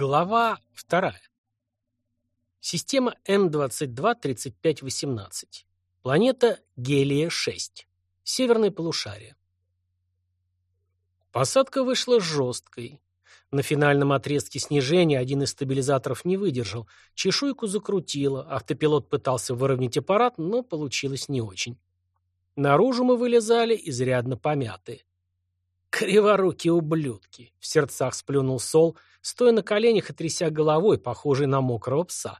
Глава вторая. Система М22-3518. Планета Гелия-6. Северное полушарие. Посадка вышла жесткой. На финальном отрезке снижения один из стабилизаторов не выдержал, чешуйку закрутило, автопилот пытался выровнять аппарат, но получилось не очень. Наружу мы вылезали изрядно помятые. «Криворукие ублюдки!» — в сердцах сплюнул Сол, стоя на коленях и тряся головой, похожей на мокрого пса.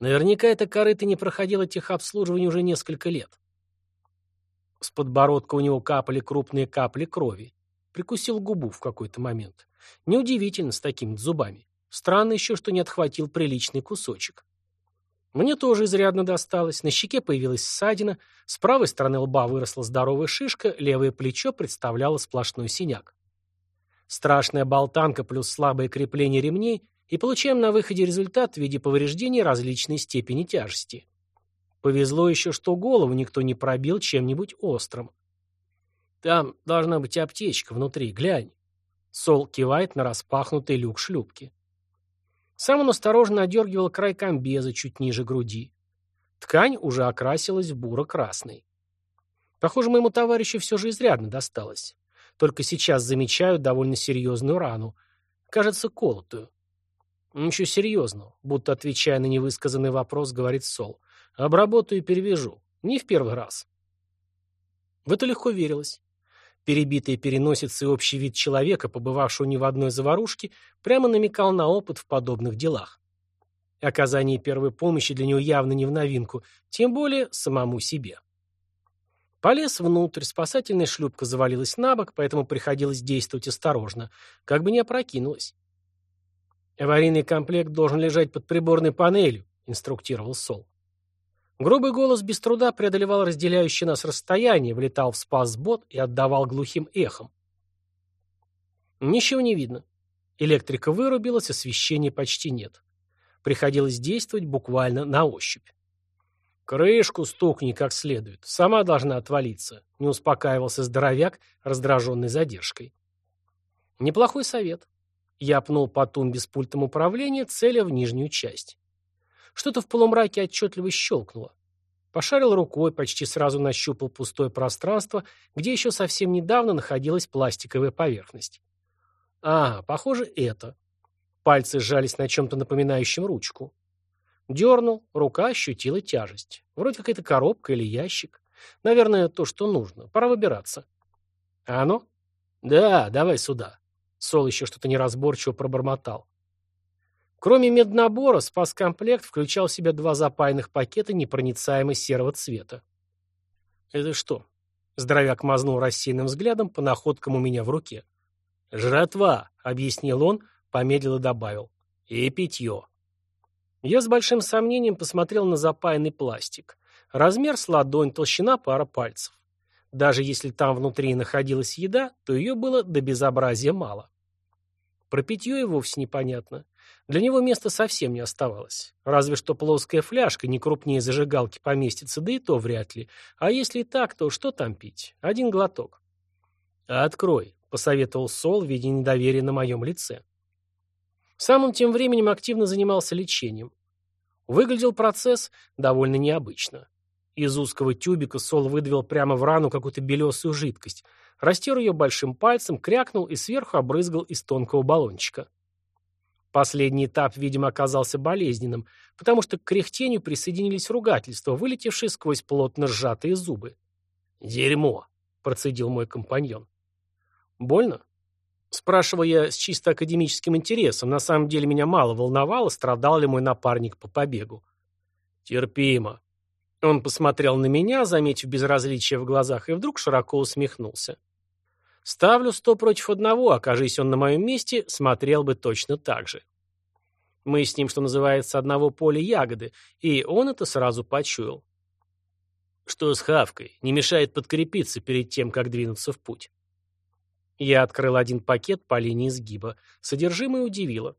Наверняка эта корыта не проходила техобслуживание уже несколько лет. С подбородка у него капали крупные капли крови. Прикусил губу в какой-то момент. Неудивительно с такими зубами. Странно еще, что не отхватил приличный кусочек. Мне тоже изрядно досталось. На щеке появилась ссадина, с правой стороны лба выросла здоровая шишка, левое плечо представляло сплошной синяк. Страшная болтанка плюс слабое крепление ремней, и получаем на выходе результат в виде повреждений различной степени тяжести. Повезло еще, что голову никто не пробил чем-нибудь острым. «Там должна быть аптечка внутри, глянь». Сол кивает на распахнутый люк шлюпки. Сам он осторожно одергивал край комбеза чуть ниже груди. Ткань уже окрасилась в буро-красный. Похоже, моему товарищу все же изрядно досталось. Только сейчас замечаю довольно серьезную рану. Кажется, колотую. Ничего серьезного, будто отвечая на невысказанный вопрос, говорит Сол. Обработаю и перевяжу. Не в первый раз. В это легко верилось. Перебитые переносицы и общий вид человека, побывавшего ни в одной заварушке, прямо намекал на опыт в подобных делах. Оказание первой помощи для него явно не в новинку, тем более самому себе. Полез внутрь, спасательная шлюпка завалилась на бок, поэтому приходилось действовать осторожно, как бы не опрокинулась. «Аварийный комплект должен лежать под приборной панелью», — инструктировал Сол. Грубый голос без труда преодолевал разделяющее нас расстояние, влетал в спас-бот и отдавал глухим эхом. Ничего не видно. Электрика вырубилась, освещения почти нет. Приходилось действовать буквально на ощупь. «Крышку стукни как следует. Сама должна отвалиться», — не успокаивался здоровяк, раздраженный задержкой. Неплохой совет. Я пнул по тумбе с пультом управления, целя в нижнюю часть. Что-то в полумраке отчетливо щелкнуло. Пошарил рукой, почти сразу нащупал пустое пространство, где еще совсем недавно находилась пластиковая поверхность. А, похоже, это. Пальцы сжались на чем-то напоминающем ручку. Дернул, рука ощутила тяжесть. Вроде какая-то коробка или ящик. Наверное, то, что нужно. Пора выбираться. А оно? Да, давай сюда. Сол еще что-то неразборчиво пробормотал. Кроме меднабора, спас-комплект включал в себя два запаянных пакета непроницаемого серого цвета. «Это что?» Здоровяк мазнул рассеянным взглядом по находкам у меня в руке. «Жратва», — объяснил он, помедлил и добавил. «И питье». Я с большим сомнением посмотрел на запаянный пластик. Размер с ладонь, толщина пара пальцев. Даже если там внутри находилась еда, то ее было до безобразия мало. Про питье и вовсе непонятно. Для него места совсем не оставалось. Разве что плоская фляжка, не крупнее зажигалки, поместится, да и то вряд ли. А если и так, то что там пить? Один глоток. «Открой», — посоветовал Сол, видя недоверие на моем лице. Сам он тем временем активно занимался лечением. Выглядел процесс довольно необычно. Из узкого тюбика Сол выдавил прямо в рану какую-то белесую жидкость, растер ее большим пальцем, крякнул и сверху обрызгал из тонкого баллончика. Последний этап, видимо, оказался болезненным, потому что к кряхтению присоединились ругательства, вылетевшие сквозь плотно сжатые зубы. «Дерьмо!» — процедил мой компаньон. «Больно?» — спрашивал я с чисто академическим интересом. На самом деле меня мало волновало, страдал ли мой напарник по побегу. «Терпимо». Он посмотрел на меня, заметив безразличие в глазах, и вдруг широко усмехнулся. Ставлю сто против одного, окажись он на моем месте, смотрел бы точно так же. Мы с ним, что называется, одного поля ягоды, и он это сразу почуял. Что с Хавкой? Не мешает подкрепиться перед тем, как двинуться в путь. Я открыл один пакет по линии сгиба. Содержимое удивило.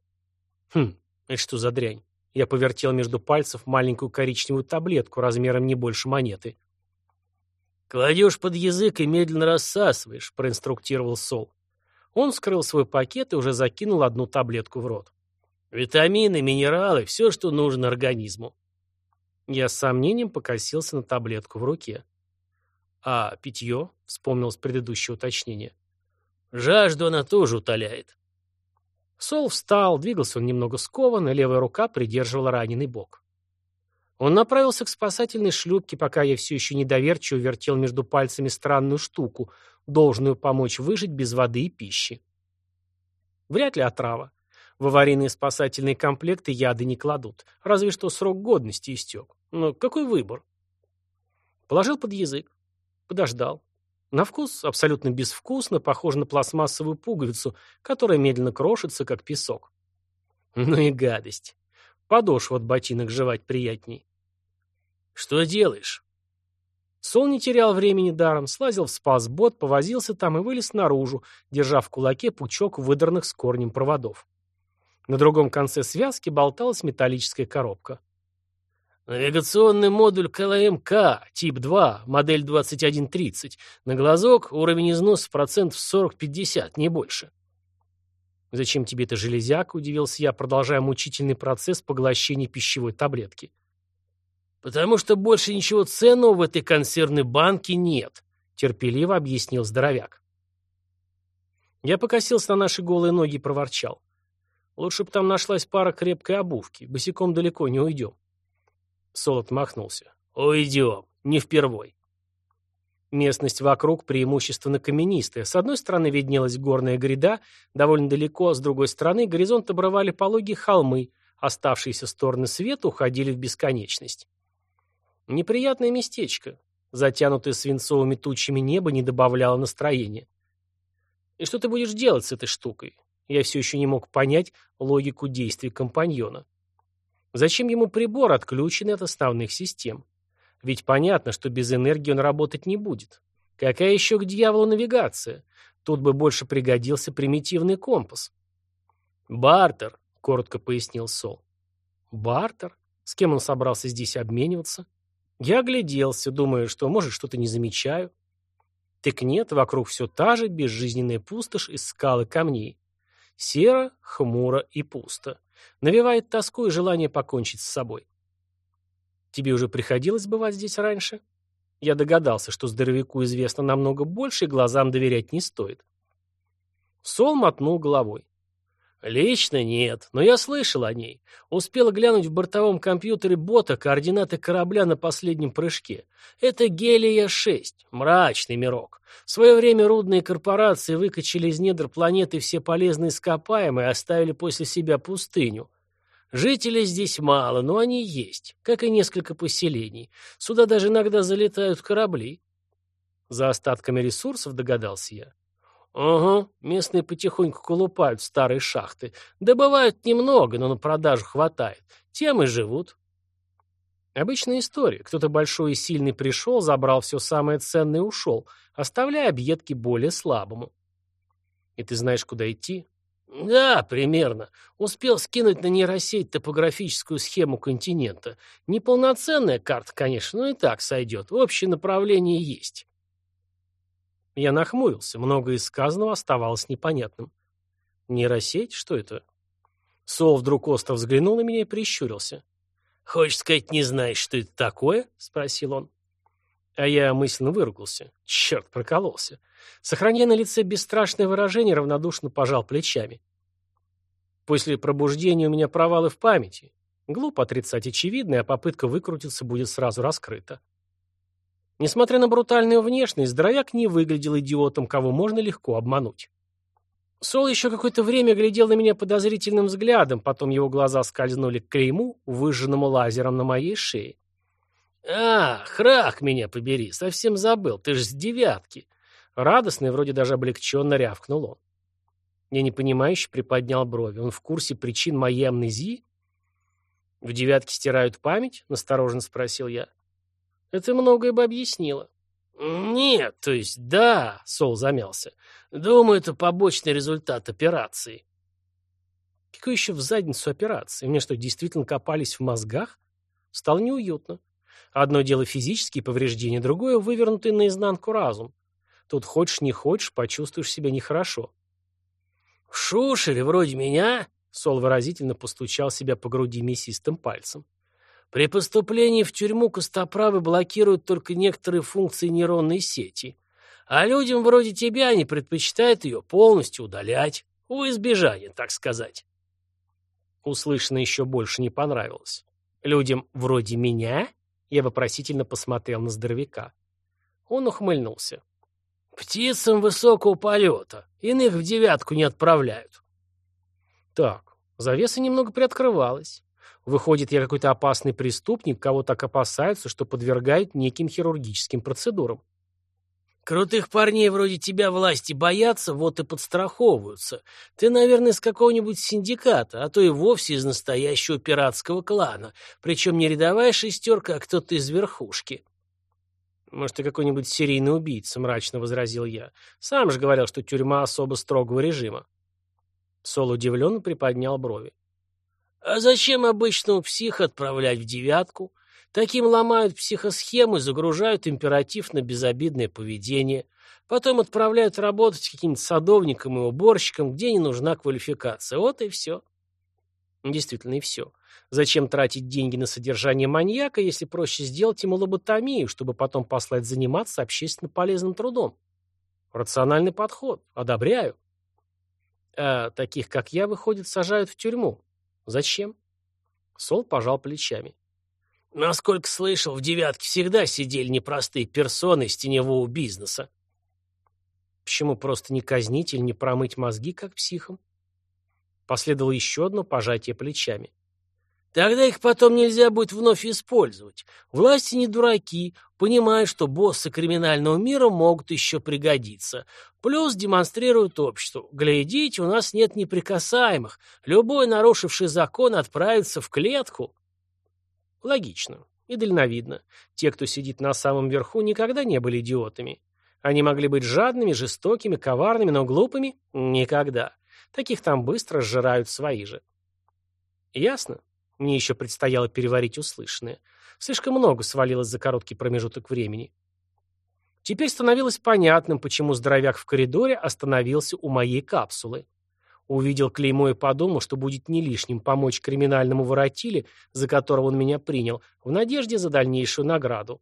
Хм, это что за дрянь? Я повертел между пальцев маленькую коричневую таблетку размером не больше монеты. «Кладешь под язык и медленно рассасываешь», — проинструктировал Сол. Он вскрыл свой пакет и уже закинул одну таблетку в рот. Витамины, минералы, все, что нужно организму. Я с сомнением покосился на таблетку в руке. А питье, вспомнил с предыдущего уточнения. Жажду она тоже утоляет. Сол встал, двигался он немного скованно, левая рука придерживала раненый бок. Он направился к спасательной шлюпке, пока я все еще недоверчиво вертел между пальцами странную штуку, должную помочь выжить без воды и пищи. Вряд ли отрава. В аварийные спасательные комплекты яды не кладут, разве что срок годности истек. Но какой выбор? Положил под язык. Подождал. На вкус абсолютно безвкусно, похоже на пластмассовую пуговицу, которая медленно крошится, как песок. Ну и гадость. Подошву от ботинок жевать приятней. «Что делаешь?» Сол не терял времени даром, слазил в спасбот, повозился там и вылез наружу, держа в кулаке пучок выдранных с корнем проводов. На другом конце связки болталась металлическая коробка. Навигационный модуль КЛМК, тип 2, модель 2130. На глазок уровень износа процентов 40-50, не больше. «Зачем тебе эта железяка?» – удивился я, продолжая мучительный процесс поглощения пищевой таблетки. «Потому что больше ничего ценного в этой консервной банке нет», – терпеливо объяснил здоровяк. Я покосился на наши голые ноги и проворчал. «Лучше бы там нашлась пара крепкой обувки. Босиком далеко не уйдем». Солод махнулся. «Уйдем. Не впервой». Местность вокруг преимущественно каменистая. С одной стороны виднелась горная гряда, довольно далеко, с другой стороны горизонт обрывали пологие холмы, оставшиеся стороны света уходили в бесконечность. Неприятное местечко. Затянутое свинцовыми тучами небо не добавляло настроения. И что ты будешь делать с этой штукой? Я все еще не мог понять логику действий компаньона. Зачем ему прибор, отключенный от основных систем? Ведь понятно, что без энергии он работать не будет. Какая еще к дьяволу навигация? Тут бы больше пригодился примитивный компас. «Бартер», — коротко пояснил Сол. «Бартер? С кем он собрался здесь обмениваться?» Я огляделся, думая, что, может, что-то не замечаю. Так нет, вокруг все та же безжизненная пустошь из скал и камней. Серо, хмуро и пусто. Навевает тоску и желание покончить с собой. Тебе уже приходилось бывать здесь раньше? Я догадался, что здоровяку известно намного больше, и глазам доверять не стоит. Сол мотнул головой. Лично нет, но я слышал о ней. Успел глянуть в бортовом компьютере бота координаты корабля на последнем прыжке. Это Гелия-6, мрачный мирок. В свое время рудные корпорации выкачали из недр планеты все полезные ископаемые и оставили после себя пустыню. Жителей здесь мало, но они есть, как и несколько поселений. Сюда даже иногда залетают корабли. За остатками ресурсов догадался я. Ага, местные потихоньку колупают старые шахты. Добывают немного, но на продажу хватает. Тем и живут. Обычная история. Кто-то большой и сильный пришел, забрал все самое ценное и ушел, оставляя объедки более слабому. И ты знаешь, куда идти? Да, примерно. Успел скинуть на нейросеть топографическую схему континента. Неполноценная карта, конечно, но и так сойдет. Общее направление есть. Я нахмурился, многое из сказанного оставалось непонятным. Нейросеть? Что это? Сол вдруг остро взглянул на меня и прищурился. «Хочешь сказать, не знаешь, что это такое?» — спросил он. А я мысленно выругался. Черт, прокололся. Сохраняя на лице бесстрашное выражение, равнодушно пожал плечами. После пробуждения у меня провалы в памяти. Глупо отрицать очевидное, а попытка выкрутиться будет сразу раскрыта. Несмотря на брутальную внешность, здоровяк не выглядел идиотом, кого можно легко обмануть. Сол еще какое-то время глядел на меня подозрительным взглядом, потом его глаза скользнули к клейму, выжженному лазером на моей шее. «А, храк меня побери, совсем забыл, ты ж с девятки!» Радостно и вроде даже облегченно рявкнул он. Я непонимающе приподнял брови. Он в курсе причин моей амнезии? «В девятке стирают память?» — настороженно спросил я. Это многое бы объяснило. Нет, то есть да, Сол замялся. Думаю, это побочный результат операции. Какой еще в задницу операции? Мне что, действительно копались в мозгах? Стало неуютно. Одно дело физические повреждения, другое — вывернутый наизнанку разум. Тут хочешь не хочешь, почувствуешь себя нехорошо. Шушере вроде меня Сол выразительно постучал себя по груди мясистым пальцем. При поступлении в тюрьму костоправы блокируют только некоторые функции нейронной сети. А людям вроде тебя они предпочитают ее полностью удалять. У избежания, так сказать. Услышанное еще больше не понравилось. Людям вроде меня? Я вопросительно посмотрел на здоровяка. Он ухмыльнулся. Птицам высокого полета. Иных в девятку не отправляют. Так, завеса немного приоткрывалась. Выходит, я какой-то опасный преступник, кого так опасаются, что подвергают неким хирургическим процедурам. Крутых парней вроде тебя власти боятся, вот и подстраховываются. Ты, наверное, из какого-нибудь синдиката, а то и вовсе из настоящего пиратского клана. Причем не рядовая шестерка, а кто-то из верхушки. Может, ты какой-нибудь серийный убийца, мрачно возразил я. Сам же говорил, что тюрьма особо строгого режима. Сол удивленно приподнял брови. А зачем обычного психа отправлять в девятку? Таким ломают психосхему и загружают императив на безобидное поведение. Потом отправляют работать каким-то садовником и уборщиком, где не нужна квалификация. Вот и все. Действительно, и все. Зачем тратить деньги на содержание маньяка, если проще сделать ему лоботомию, чтобы потом послать заниматься общественно полезным трудом? Рациональный подход. Одобряю. А таких, как я, выходит, сажают в тюрьму. Зачем? Сол пожал плечами. Насколько слышал, в «девятке» всегда сидели непростые персоны из теневого бизнеса. Почему просто не казнить или не промыть мозги, как психам? Последовало еще одно пожатие плечами. Тогда их потом нельзя будет вновь использовать. Власти не дураки, понимают, что боссы криминального мира могут еще пригодиться. Плюс демонстрируют обществу. Глядите, у нас нет неприкасаемых. Любой, нарушивший закон, отправится в клетку. Логично и дальновидно. Те, кто сидит на самом верху, никогда не были идиотами. Они могли быть жадными, жестокими, коварными, но глупыми – никогда. Таких там быстро сжирают свои же. Ясно? Мне еще предстояло переварить услышанное. Слишком много свалилось за короткий промежуток времени. Теперь становилось понятным, почему здоровяк в коридоре остановился у моей капсулы. Увидел клеймо и подумал, что будет не лишним помочь криминальному воротиле, за которого он меня принял, в надежде за дальнейшую награду.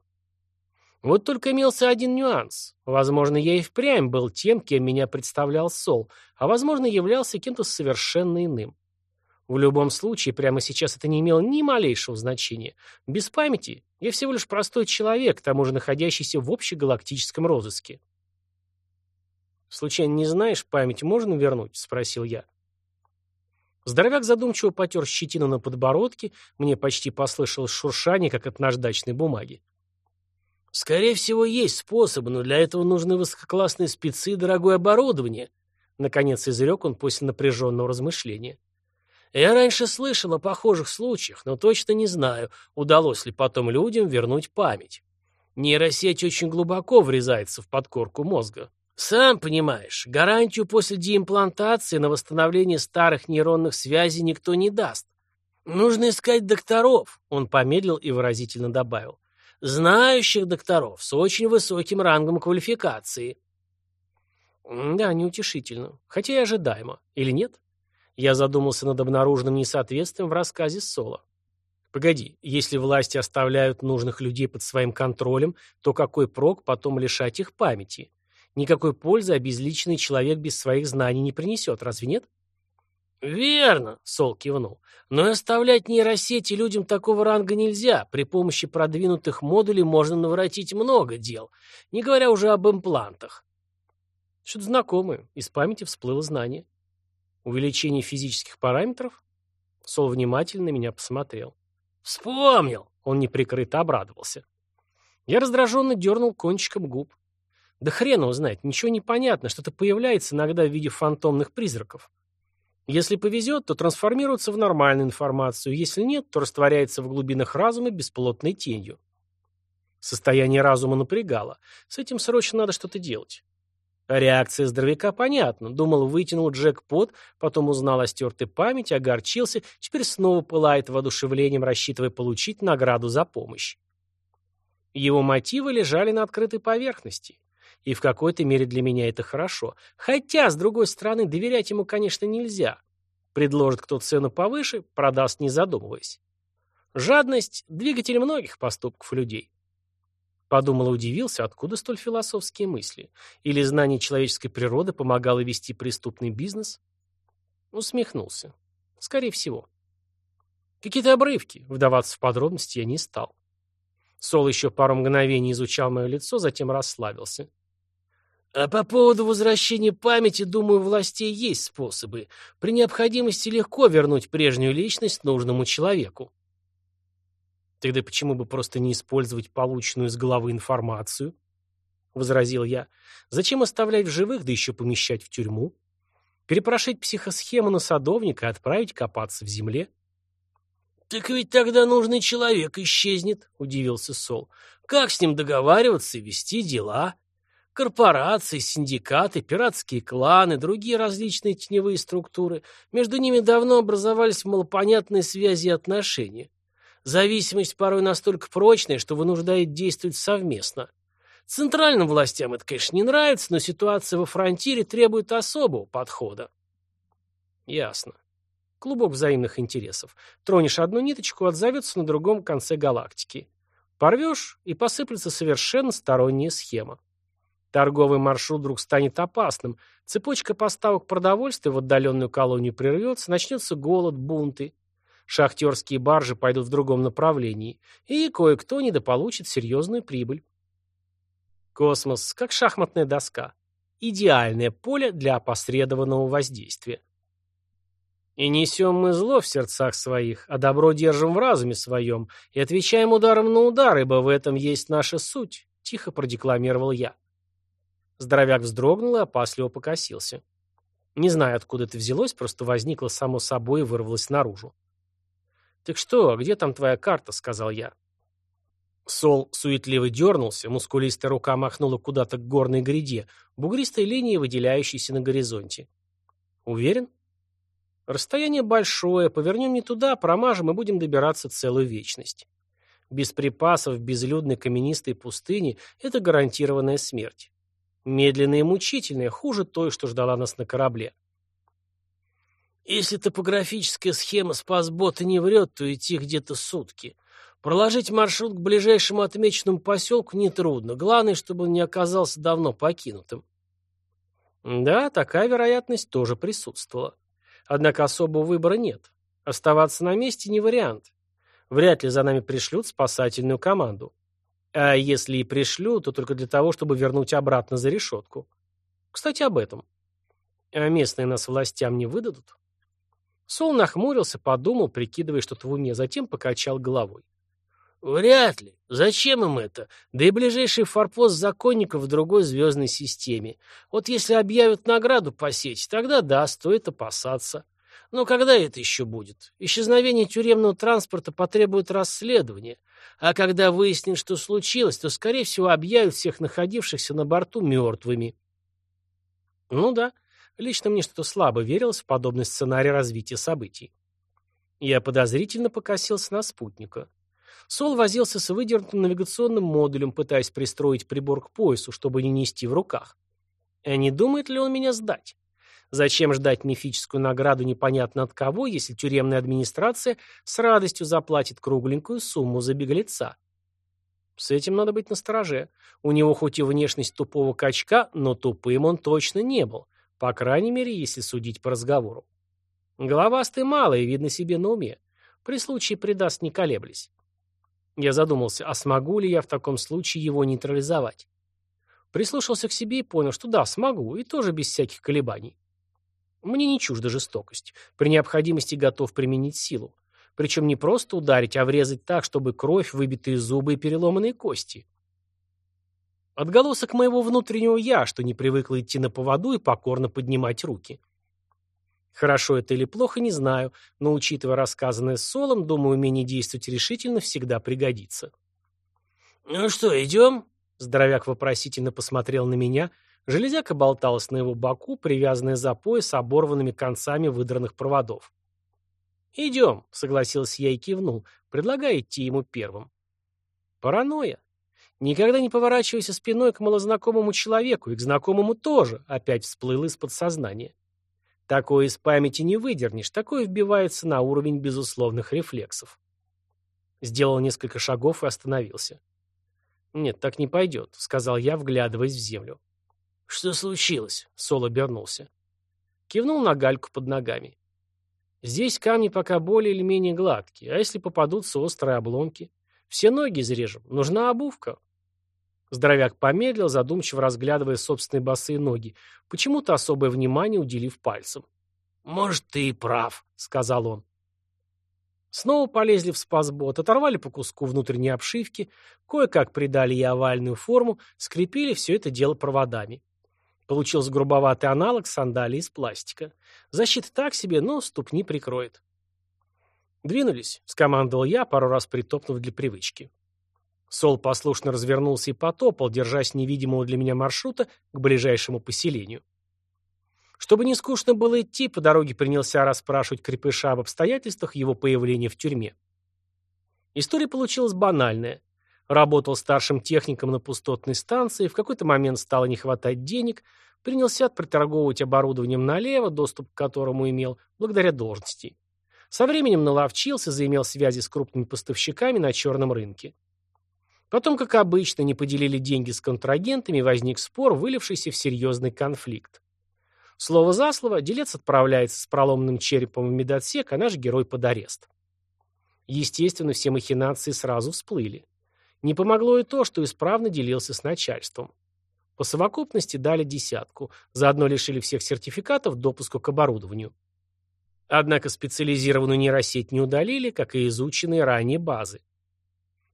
Вот только имелся один нюанс. Возможно, я и впрямь был тем, кем меня представлял Сол, а возможно, являлся кем-то совершенно иным. В любом случае, прямо сейчас это не имело ни малейшего значения. Без памяти я всего лишь простой человек, к тому же находящийся в общегалактическом розыске. «Случайно не знаешь, память можно вернуть?» — спросил я. Здоровяк задумчиво потер щетину на подбородке, мне почти послышалось шуршание, как от наждачной бумаги. «Скорее всего, есть способы, но для этого нужны высококлассные спецы и дорогое оборудование», — наконец изрек он после напряженного размышления. «Я раньше слышал о похожих случаях, но точно не знаю, удалось ли потом людям вернуть память. Нейросеть очень глубоко врезается в подкорку мозга. Сам понимаешь, гарантию после деимплантации на восстановление старых нейронных связей никто не даст. Нужно искать докторов, он помедлил и выразительно добавил. Знающих докторов с очень высоким рангом квалификации. Да, неутешительно. Хотя и ожидаемо. Или нет? Я задумался над обнаруженным несоответствием в рассказе Соло. Погоди, если власти оставляют нужных людей под своим контролем, то какой прок потом лишать их памяти? Никакой пользы обезличенный человек без своих знаний не принесет, разве нет? «Верно», — Сол кивнул. «Но и оставлять нейросети людям такого ранга нельзя. При помощи продвинутых модулей можно наворотить много дел, не говоря уже об имплантах». Что-то знакомое. Из памяти всплыло знание. Увеличение физических параметров? Сол внимательно меня посмотрел. «Вспомнил!» — он неприкрыто обрадовался. Я раздраженно дернул кончиком губ. Да хрен его знает, ничего не понятно, что-то появляется иногда в виде фантомных призраков. Если повезет, то трансформируется в нормальную информацию, если нет, то растворяется в глубинах разума бесплотной тенью. Состояние разума напрягало. С этим срочно надо что-то делать. Реакция здоровяка понятна. Думал, вытянул джекпот, потом узнал о стертой памяти, огорчился, теперь снова пылает воодушевлением, рассчитывая получить награду за помощь. Его мотивы лежали на открытой поверхности. И в какой-то мере для меня это хорошо. Хотя, с другой стороны, доверять ему, конечно, нельзя. Предложит кто цену повыше, продаст не задумываясь. Жадность – двигатель многих поступков людей. Подумал и удивился, откуда столь философские мысли. Или знание человеческой природы помогало вести преступный бизнес? Усмехнулся. Скорее всего. Какие-то обрывки. Вдаваться в подробности я не стал. Сол еще пару мгновений изучал мое лицо, затем расслабился. А по поводу возвращения памяти, думаю, у властей есть способы. При необходимости легко вернуть прежнюю личность нужному человеку. Тогда почему бы просто не использовать полученную из головы информацию? Возразил я. Зачем оставлять в живых, да еще помещать в тюрьму? Перепрошить психосхему на садовника и отправить копаться в земле? «Так ведь тогда нужный человек исчезнет», — удивился Сол. «Как с ним договариваться и вести дела?» Корпорации, синдикаты, пиратские кланы, другие различные теневые структуры. Между ними давно образовались малопонятные связи и отношения. Зависимость порой настолько прочная, что вынуждает действовать совместно. Центральным властям это, конечно, не нравится, но ситуация во фронтире требует особого подхода. Ясно. Клубок взаимных интересов. Тронешь одну ниточку, отзовется на другом конце галактики. Порвешь, и посыплется совершенно сторонняя схема. Торговый маршрут вдруг станет опасным. Цепочка поставок продовольствия в отдаленную колонию прервется, начнется голод, бунты. Шахтерские баржи пойдут в другом направлении, и кое-кто недополучит серьезную прибыль. Космос, как шахматная доска. Идеальное поле для опосредованного воздействия. И несем мы зло в сердцах своих, а добро держим в разуме своем, и отвечаем ударом на удар, ибо в этом есть наша суть, — тихо продекламировал я. Здоровяк вздрогнул и опасливо покосился. Не знаю, откуда это взялось, просто возникло само собой и вырвалось наружу. «Так что, где там твоя карта?» — сказал я. Сол суетливо дернулся, мускулистая рука махнула куда-то к горной гряде, бугристой линии, выделяющейся на горизонте. «Уверен?» «Расстояние большое, повернем не туда, промажем и будем добираться целую вечность. Без припасов в безлюдной каменистой пустыне — это гарантированная смерть. Медленная и мучительная, хуже той, что ждала нас на корабле. Если топографическая схема спасбота не врет, то идти где-то сутки. Проложить маршрут к ближайшему отмеченному поселку нетрудно. Главное, чтобы он не оказался давно покинутым. Да, такая вероятность тоже присутствовала. Однако особого выбора нет. Оставаться на месте не вариант. Вряд ли за нами пришлют спасательную команду. А если и пришлю, то только для того, чтобы вернуть обратно за решетку. Кстати, об этом. А местные нас властям не выдадут? Сол нахмурился, подумал, прикидывая что-то в уме, затем покачал головой. Вряд ли. Зачем им это? Да и ближайший форпост законников в другой звездной системе. Вот если объявят награду по сети, тогда да, стоит опасаться. Но когда это еще будет? Исчезновение тюремного транспорта потребует расследования. А когда выяснят, что случилось, то, скорее всего, объявят всех находившихся на борту мертвыми. Ну да, лично мне что-то слабо верилось в подобный сценарий развития событий. Я подозрительно покосился на спутника. Сол возился с выдернутым навигационным модулем, пытаясь пристроить прибор к поясу, чтобы не нести в руках. А не думает ли он меня сдать? Зачем ждать мифическую награду непонятно от кого, если тюремная администрация с радостью заплатит кругленькую сумму за беглеца? С этим надо быть настороже. У него хоть и внешность тупого качка, но тупым он точно не был. По крайней мере, если судить по разговору. Головастый и видно себе на уме. При случае предаст не колеблясь. Я задумался, а смогу ли я в таком случае его нейтрализовать? Прислушался к себе и понял, что да, смогу, и тоже без всяких колебаний. Мне не чужда жестокость. При необходимости готов применить силу. Причем не просто ударить, а врезать так, чтобы кровь, выбитые зубы и переломанные кости. Отголосок моего внутреннего «я», что не привыкло идти на поводу и покорно поднимать руки. Хорошо это или плохо, не знаю, но, учитывая рассказанное с Солом, думаю, умение действовать решительно всегда пригодится. «Ну что, идем?» Здоровяк вопросительно посмотрел на меня, Железяка болталась на его боку, привязанная за пояс оборванными концами выдранных проводов. «Идем», — согласился я и кивнул, предлагая идти ему первым. Паранойя. Никогда не поворачивайся спиной к малознакомому человеку, и к знакомому тоже, опять всплыл из подсознания. Такое из памяти не выдернешь, такое вбивается на уровень безусловных рефлексов. Сделал несколько шагов и остановился. «Нет, так не пойдет», — сказал я, вглядываясь в землю. «Что случилось?» — Сол обернулся. Кивнул на гальку под ногами. «Здесь камни пока более или менее гладкие, а если попадутся острые обломки? Все ноги изрежем. Нужна обувка». Здоровяк помедлил, задумчиво разглядывая собственные босые ноги, почему-то особое внимание уделив пальцам. «Может, ты и прав», — сказал он. Снова полезли в спасбот, оторвали по куску внутренней обшивки, кое-как придали ей овальную форму, скрепили все это дело проводами. Получился грубоватый аналог сандалии из пластика. Защита так себе, но ступни прикроет. «Двинулись», — скомандовал я, пару раз притопнув для привычки. Сол послушно развернулся и потопал, держась невидимого для меня маршрута к ближайшему поселению. Чтобы не скучно было идти, по дороге принялся расспрашивать крепыша об обстоятельствах его появления в тюрьме. История получилась банальная. Работал старшим техником на пустотной станции, в какой-то момент стало не хватать денег, принялся приторговывать оборудованием налево, доступ к которому имел, благодаря должности. Со временем наловчился, заимел связи с крупными поставщиками на черном рынке. Потом, как обычно, не поделили деньги с контрагентами, возник спор, вылившийся в серьезный конфликт. Слово за слово, делец отправляется с проломанным черепом в медотсек, а наш герой под арест. Естественно, все махинации сразу всплыли. Не помогло и то, что исправно делился с начальством. По совокупности дали десятку, заодно лишили всех сертификатов допуска к оборудованию. Однако специализированную нейросеть не удалили, как и изученные ранее базы.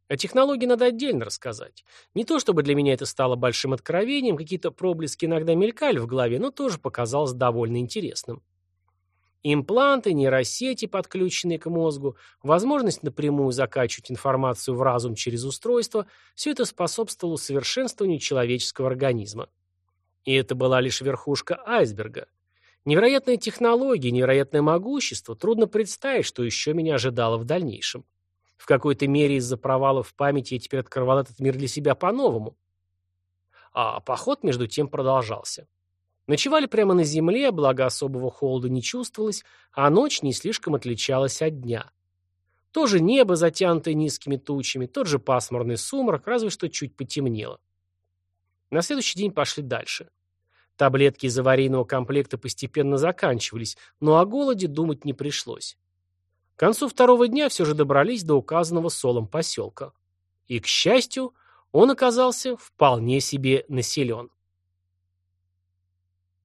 О технологии надо отдельно рассказать. Не то чтобы для меня это стало большим откровением, какие-то проблески иногда мелькали в голове, но тоже показалось довольно интересным. Импланты, нейросети, подключенные к мозгу, возможность напрямую закачивать информацию в разум через устройство – все это способствовало совершенствованию человеческого организма. И это была лишь верхушка айсберга. Невероятная технология, невероятное могущество, трудно представить, что еще меня ожидало в дальнейшем. В какой-то мере из-за провалов в памяти я теперь открывал этот мир для себя по-новому. А поход между тем продолжался. Ночевали прямо на земле, благо особого холода не чувствовалось, а ночь не слишком отличалась от дня. Тоже небо, затянутое низкими тучами, тот же пасмурный сумрак, разве что чуть потемнело. На следующий день пошли дальше. Таблетки из аварийного комплекта постепенно заканчивались, но о голоде думать не пришлось. К концу второго дня все же добрались до указанного Солом поселка. И, к счастью, он оказался вполне себе населен.